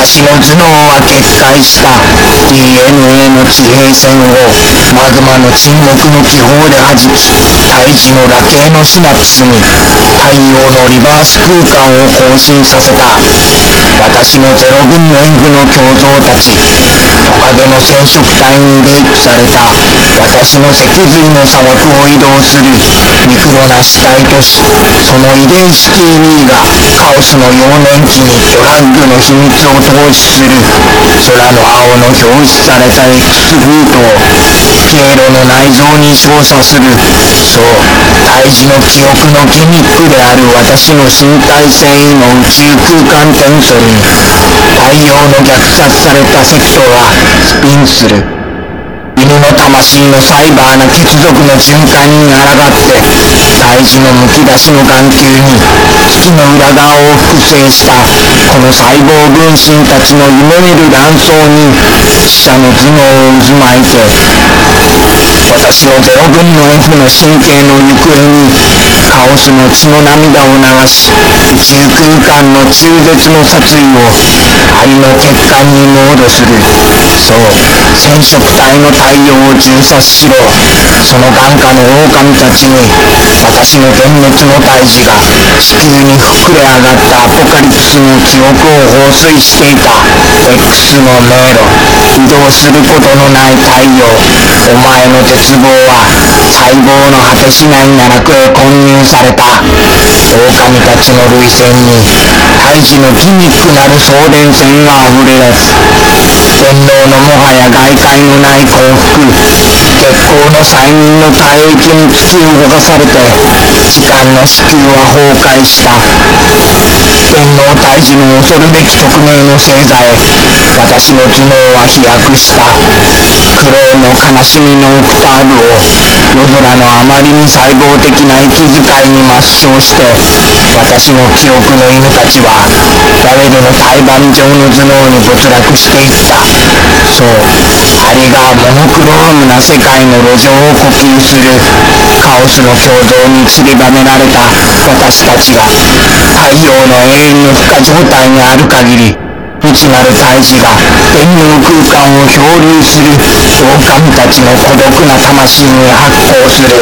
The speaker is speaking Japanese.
私の頭脳は決壊した DNA の地平線をマグマの沈黙の気泡で弾き大地の螺形のシナプスに太陽のリバース空間を更新させた。私のゼロ分の F の胸像たちトカゲの染色体にレイプされた私の脊髄の砂漠を移動するミクロな死体としその遺伝子 TV がカオスの幼年期にドラッグの秘密を透視する空の青の表出された X ルートをの内臓に照射する。そう。胎児の記憶のギミックである私の身体繊維の宇宙空間テンソルに太陽の虐殺されたセクトがスピンする。犬の魂のサイバーな血族の循環に抗って胎児のむき出しの眼球に月の裏側を複製したこの細胞分身たちの夢見る卵巣に死者の頭脳を渦巻いて私のゼロ分の F の神経の行方にカオスの血の涙を流し宇宙空間の中絶の殺意を肺の血管にモードするそう染色体の太陽を銃殺しろその眼下の狼たちに私の幻滅の胎児が地球に膨れ上がったアポカリプスの記憶を放水していた X の迷路移動することのない太陽お前の絶望は細胞の果てしない奈落へ混入された狼たちの涙腺に胎児のギミックなる送電線があふれ出す。天皇のもはや外界のない幸福。催眠の体液に突き動かされて時間の子宮は崩壊した。天皇胎児の恐るべき匿名の星座へ私の頭脳は飛躍した。クローの悲しみのオクターブを夜空のあまりに細胞的な息遣いに抹消して私の記憶の犬たちはラベルの胎盤上の頭脳に没落していった。そう。ありがモノクロームな世界の路上を呼吸するカオスの共同に散りばめられた私たちが太陽の永遠の負荷状態にある限り内なる胎児が天皇空間を漂流する狼たちの孤独な魂に発光する。